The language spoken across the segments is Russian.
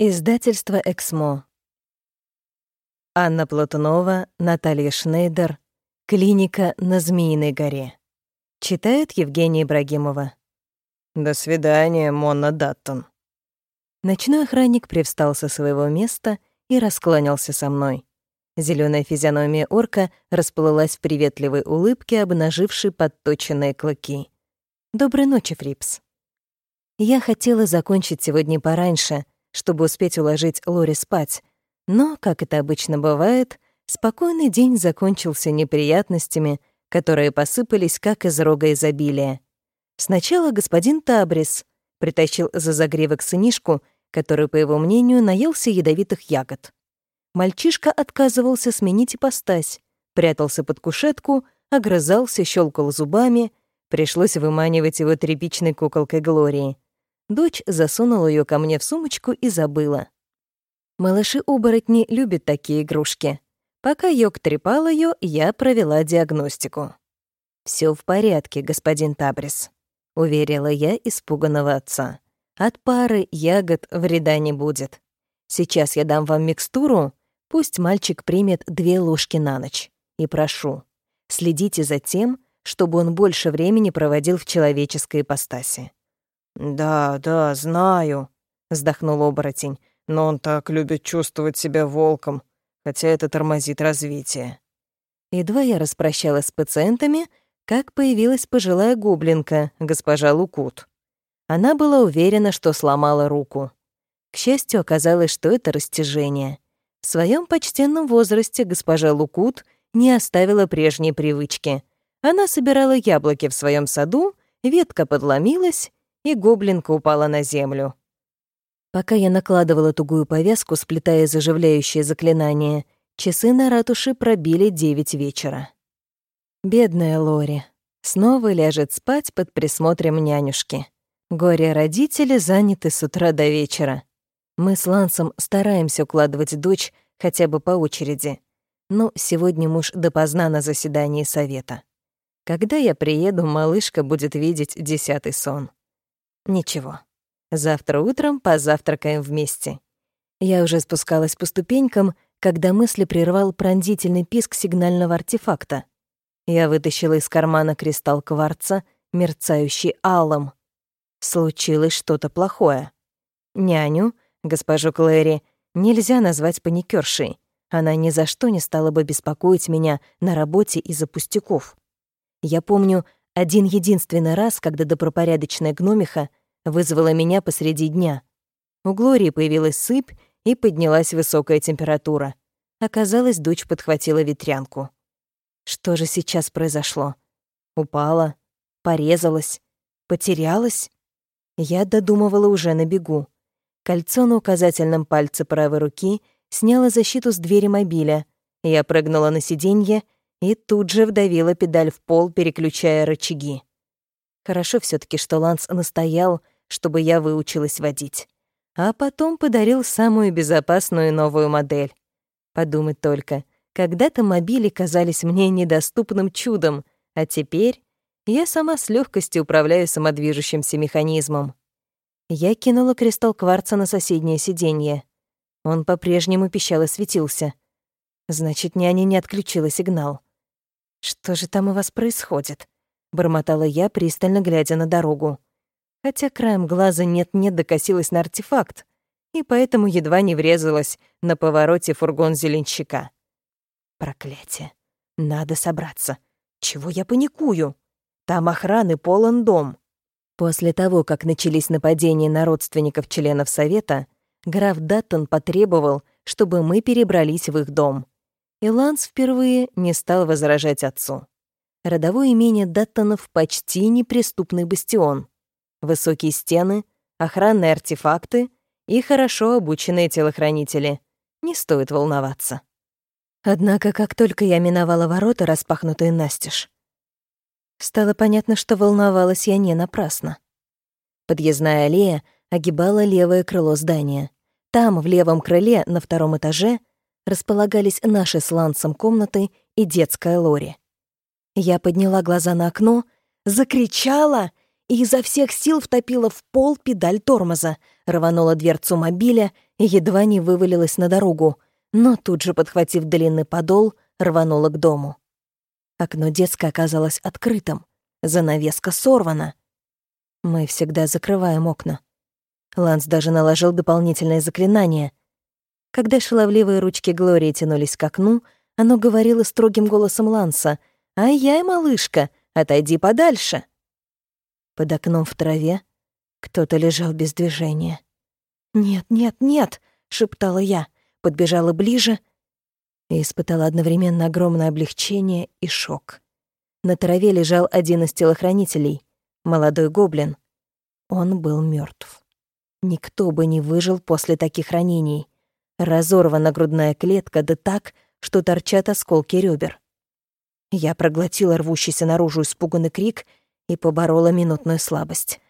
Издательство «Эксмо». Анна Платунова, Наталья Шнейдер. Клиника на Змеиной горе. Читает Евгения Ибрагимова. «До свидания, Монна Даттон». Ночной охранник привстал со своего места и раскланялся со мной. Зелёная физиономия орка расплылась в приветливой улыбке, обнажившей подточенные клыки. «Доброй ночи, Фрипс». Я хотела закончить сегодня пораньше, чтобы успеть уложить Лори спать, но, как это обычно бывает, спокойный день закончился неприятностями, которые посыпались как из рога изобилия. Сначала господин Табрис притащил за загревок сынишку, который, по его мнению, наелся ядовитых ягод. Мальчишка отказывался сменить ипостась, прятался под кушетку, огрызался, щелкал зубами, пришлось выманивать его тряпичной куколкой Глории. Дочь засунула ее ко мне в сумочку и забыла. Малыши-оборотни любят такие игрушки. Пока Йог трепал ее, я провела диагностику. Все в порядке, господин Табрис», — уверила я испуганного отца. «От пары ягод вреда не будет. Сейчас я дам вам микстуру, пусть мальчик примет две ложки на ночь. И прошу, следите за тем, чтобы он больше времени проводил в человеческой ипостаси». «Да, да, знаю», — вздохнул оборотень. «Но он так любит чувствовать себя волком, хотя это тормозит развитие». Едва я распрощалась с пациентами, как появилась пожилая гоблинка, госпожа Лукут. Она была уверена, что сломала руку. К счастью, оказалось, что это растяжение. В своем почтенном возрасте госпожа Лукут не оставила прежней привычки. Она собирала яблоки в своем саду, ветка подломилась, и гоблинка упала на землю. Пока я накладывала тугую повязку, сплетая заживляющее заклинание, часы на ратуше пробили девять вечера. Бедная Лори. Снова ляжет спать под присмотром нянюшки. Горе-родители заняты с утра до вечера. Мы с Лансом стараемся укладывать дочь хотя бы по очереди. Но сегодня муж допоздна на заседании совета. Когда я приеду, малышка будет видеть десятый сон. Ничего. Завтра утром позавтракаем вместе. Я уже спускалась по ступенькам, когда мысли прервал пронзительный писк сигнального артефакта. Я вытащила из кармана кристалл кварца, мерцающий алым. Случилось что-то плохое. Няню, госпожу Клэри, нельзя назвать паникершей. Она ни за что не стала бы беспокоить меня на работе из-за пустяков. Я помню один единственный раз, когда добропорядочная гномиха вызвала меня посреди дня. У Глории появилась сыпь и поднялась высокая температура. Оказалось, дочь подхватила ветрянку. Что же сейчас произошло? Упала, порезалась, потерялась? Я додумывала уже на бегу. Кольцо на указательном пальце правой руки сняло защиту с двери мобиля. Я прыгнула на сиденье и тут же вдавила педаль в пол, переключая рычаги. Хорошо все таки что Ланс настоял, чтобы я выучилась водить. А потом подарил самую безопасную новую модель. Подумать только, когда-то мобили казались мне недоступным чудом, а теперь я сама с легкостью управляю самодвижущимся механизмом. Я кинула кристалл кварца на соседнее сиденье. Он по-прежнему пищал и светился. Значит, няня не отключила сигнал. «Что же там у вас происходит?» — бормотала я, пристально глядя на дорогу хотя краем глаза нет-нет докосилась на артефакт, и поэтому едва не врезалась на повороте фургон зеленщика. Проклятие. Надо собраться. Чего я паникую? Там охраны полон дом. После того, как начались нападения на родственников членов Совета, граф Даттон потребовал, чтобы мы перебрались в их дом. И Ланс впервые не стал возражать отцу. Родовое имение Даттонов почти неприступный бастион. Высокие стены, охранные артефакты и хорошо обученные телохранители. Не стоит волноваться. Однако, как только я миновала ворота, распахнутые настежь, стало понятно, что волновалась я не напрасно. Подъездная аллея огибала левое крыло здания. Там, в левом крыле, на втором этаже, располагались наши с Лансом комнаты и детская лори. Я подняла глаза на окно, закричала и изо всех сил втопила в пол педаль тормоза, рванула дверцу мобиля и едва не вывалилась на дорогу, но тут же, подхватив длинный подол, рванула к дому. Окно детское оказалось открытым, занавеска сорвана. Мы всегда закрываем окна. Ланс даже наложил дополнительное заклинание. Когда шаловливые ручки Глории тянулись к окну, оно говорило строгим голосом Ланса «Ай-яй, малышка, отойди подальше!» Под окном в траве кто-то лежал без движения. «Нет, нет, нет!» — шептала я, подбежала ближе и испытала одновременно огромное облегчение и шок. На траве лежал один из телохранителей, молодой гоблин. Он был мертв. Никто бы не выжил после таких ранений. Разорвана грудная клетка, да так, что торчат осколки ребер. Я проглотила рвущийся наружу испуганный крик и поборола минутную слабость.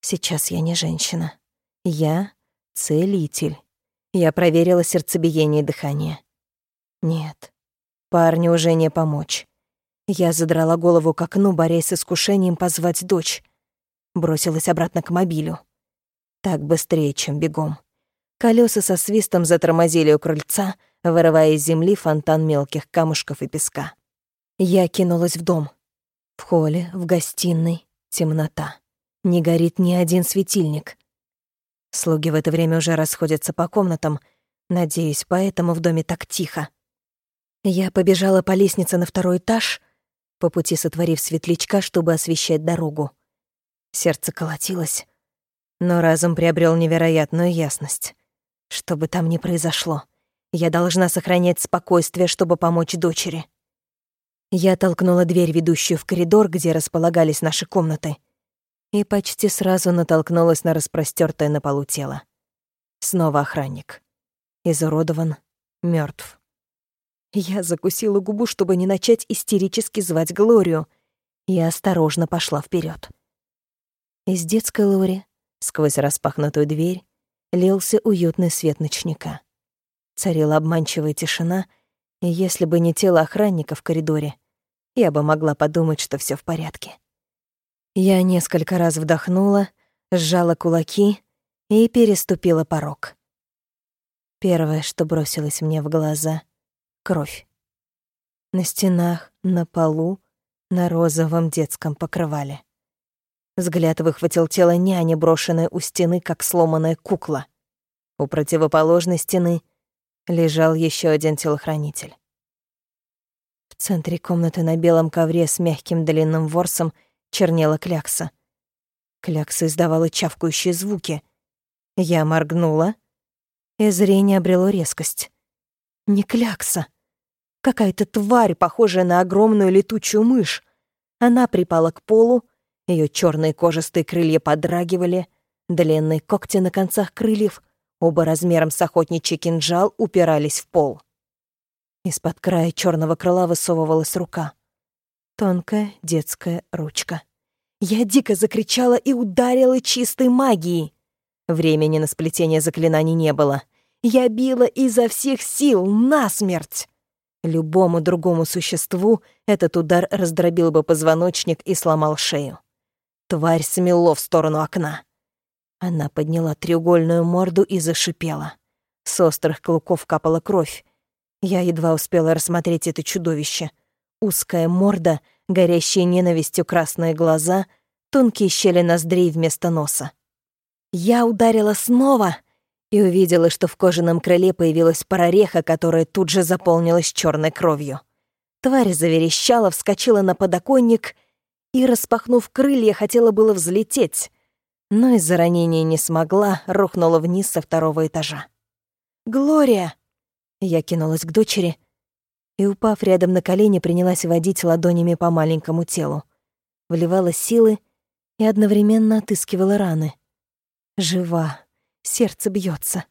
Сейчас я не женщина. Я целитель. Я проверила сердцебиение и дыхание. Нет, парню уже не помочь. Я задрала голову к окну, борясь с искушением позвать дочь. Бросилась обратно к мобилю. Так быстрее, чем бегом. Колеса со свистом затормозили у крыльца, вырывая из земли фонтан мелких камушков и песка. Я кинулась в дом. В холле, в гостиной темнота. Не горит ни один светильник. Слуги в это время уже расходятся по комнатам. Надеюсь, поэтому в доме так тихо. Я побежала по лестнице на второй этаж, по пути сотворив светлячка, чтобы освещать дорогу. Сердце колотилось но разум приобрел невероятную ясность. Что бы там ни произошло, я должна сохранять спокойствие, чтобы помочь дочери. Я толкнула дверь, ведущую в коридор, где располагались наши комнаты, и почти сразу натолкнулась на распростёртое на полу тело. Снова охранник. Изуродован, мертв. Я закусила губу, чтобы не начать истерически звать Глорию, и осторожно пошла вперед. Из детской Лори Сквозь распахнутую дверь лился уютный свет ночника. Царила обманчивая тишина, и если бы не тело охранника в коридоре, я бы могла подумать, что все в порядке. Я несколько раз вдохнула, сжала кулаки и переступила порог. Первое, что бросилось мне в глаза — кровь. На стенах, на полу, на розовом детском покрывале. Взгляд выхватил тело няни, брошенное у стены, как сломанная кукла. У противоположной стены лежал еще один телохранитель. В центре комнаты на белом ковре с мягким длинным ворсом чернела клякса. Клякса издавала чавкающие звуки. Я моргнула, и зрение обрело резкость. Не клякса. Какая-то тварь, похожая на огромную летучую мышь. Она припала к полу, ее черные кожистые крылья подрагивали, длинные когти на концах крыльев, оба размером с охотничий кинжал, упирались в пол. Из-под края черного крыла высовывалась рука. Тонкая детская ручка. Я дико закричала и ударила чистой магией. Времени на сплетение заклинаний не было. Я била изо всех сил, насмерть. Любому другому существу этот удар раздробил бы позвоночник и сломал шею. Тварь смело в сторону окна. Она подняла треугольную морду и зашипела. С острых клыков капала кровь. Я едва успела рассмотреть это чудовище. Узкая морда, горящие ненавистью красные глаза, тонкие щели ноздрей вместо носа. Я ударила снова и увидела, что в кожаном крыле появилась прореха, которая тут же заполнилась черной кровью. Тварь заверещала, вскочила на подоконник и, распахнув крылья, хотела было взлететь, но из-за ранения не смогла, рухнула вниз со второго этажа. «Глория!» Я кинулась к дочери и, упав рядом на колени, принялась водить ладонями по маленькому телу. Вливала силы и одновременно отыскивала раны. Жива, сердце бьется.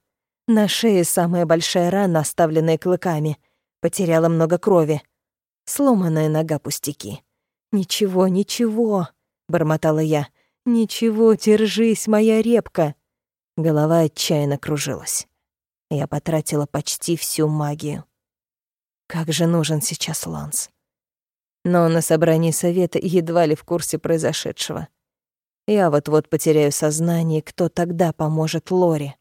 На шее самая большая рана, оставленная клыками. Потеряла много крови. Сломанная нога пустяки. «Ничего, ничего», — бормотала я. «Ничего, держись, моя репка». Голова отчаянно кружилась. Я потратила почти всю магию. Как же нужен сейчас Ланс. Но на собрании совета едва ли в курсе произошедшего. Я вот-вот потеряю сознание, кто тогда поможет Лоре?